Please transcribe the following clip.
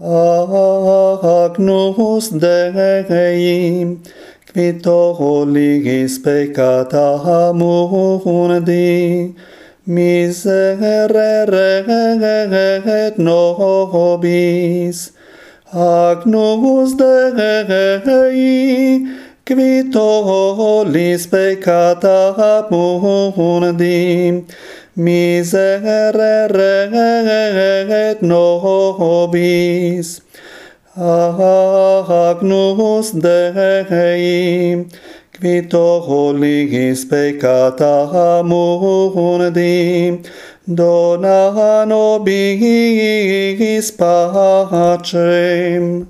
Agnus Dei, qui tollis peccata mundi, miserere et nobis. Agnus Dei, qui tollis peccata mundi, miserere nobis. Agnus Dei qui tolligis peccata mundi dona nobis pacem.